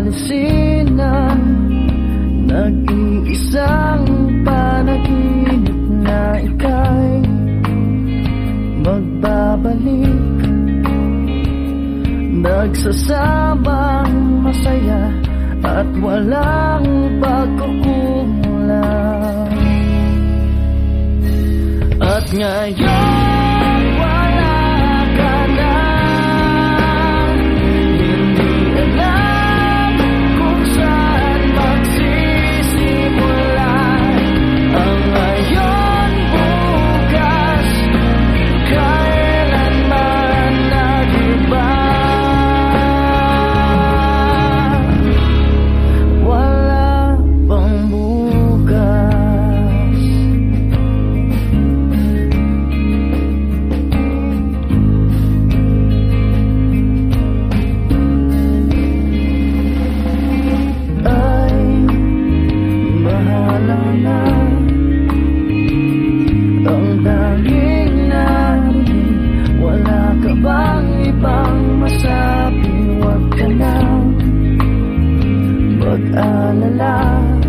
alisin ang Nag-iisang panaginip na ika'y Magbabalik. Nagsasamang masaya At walang pagkukulang. At ngayon mag-alala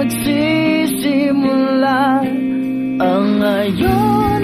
magsisimula ang ngayon